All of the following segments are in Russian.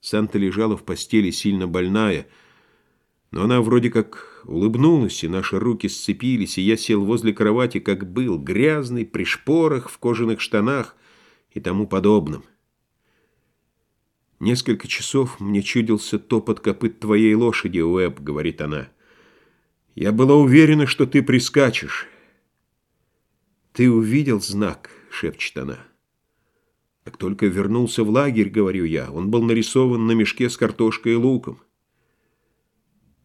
Санта лежала в постели, сильно больная, но она вроде как улыбнулась, и наши руки сцепились, и я сел возле кровати, как был, грязный, при шпорах, в кожаных штанах и тому подобном. «Несколько часов мне чудился топот копыт твоей лошади, Уэб», — говорит она. «Я была уверена, что ты прискачешь». «Ты увидел знак?» — шепчет она. Как только вернулся в лагерь, говорю я, он был нарисован на мешке с картошкой и луком.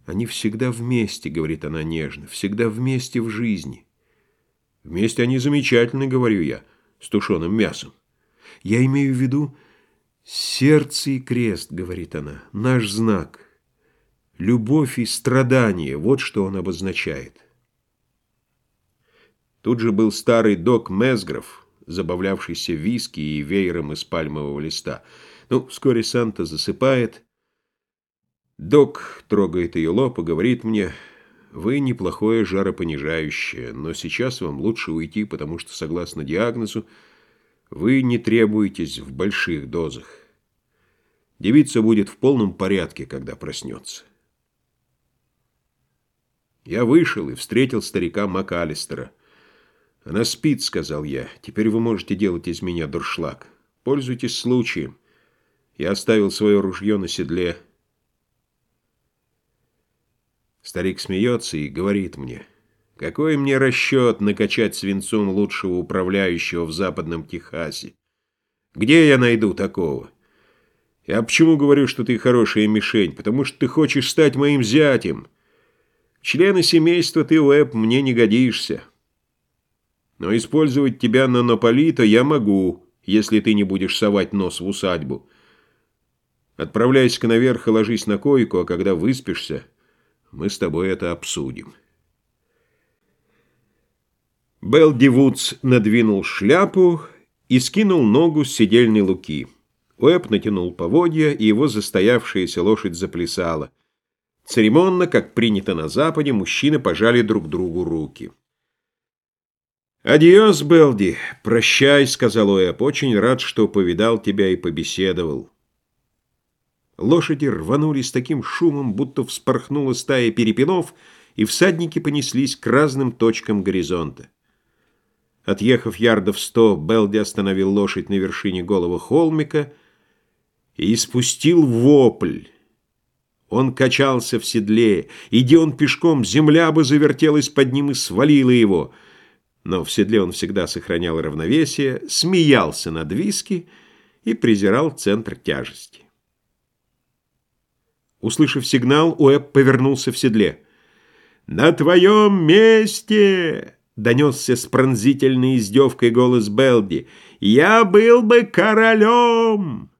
Они всегда вместе, говорит она нежно, всегда вместе в жизни. Вместе они замечательны, говорю я, с тушеным мясом. Я имею в виду сердце и крест, говорит она, наш знак. Любовь и страдание, вот что он обозначает. Тут же был старый док Мезгров, забавлявшийся виски и веером из пальмового листа. Ну, вскоре Санта засыпает. Док трогает ее лоб и говорит мне, «Вы неплохое жаропонижающее, но сейчас вам лучше уйти, потому что, согласно диагнозу, вы не требуетесь в больших дозах. Девица будет в полном порядке, когда проснется». Я вышел и встретил старика МакАлистера. «Она спит», — сказал я. «Теперь вы можете делать из меня дуршлаг. Пользуйтесь случаем». Я оставил свое ружье на седле. Старик смеется и говорит мне, «Какой мне расчет накачать свинцом лучшего управляющего в западном Техасе? Где я найду такого?» Я почему говорю, что ты хорошая мишень? Потому что ты хочешь стать моим зятем. Члены семейства ты, Уэб, мне не годишься». Но использовать тебя на Наполита я могу, если ты не будешь совать нос в усадьбу. Отправляйся-ка наверх и ложись на койку, а когда выспишься, мы с тобой это обсудим. Белди Вудс надвинул шляпу и скинул ногу с седельной луки. Уэб натянул поводья, и его застоявшаяся лошадь заплясала. Церемонно, как принято на Западе, мужчины пожали друг другу руки. «Адьос, Белди! Прощай», — сказал Уэб. «Очень рад, что повидал тебя и побеседовал». Лошади рванули с таким шумом, будто вспорхнула стая перепелов, и всадники понеслись к разным точкам горизонта. Отъехав ярдов сто, Белди остановил лошадь на вершине голого холмика и испустил вопль. Он качался в седле. Иди он пешком, земля бы завертелась под ним и свалила его — но в седле он всегда сохранял равновесие, смеялся над виски и презирал центр тяжести. Услышав сигнал, Уэб повернулся в седле. «На твоем месте!» — донесся с пронзительной издевкой голос Белди. «Я был бы королем!»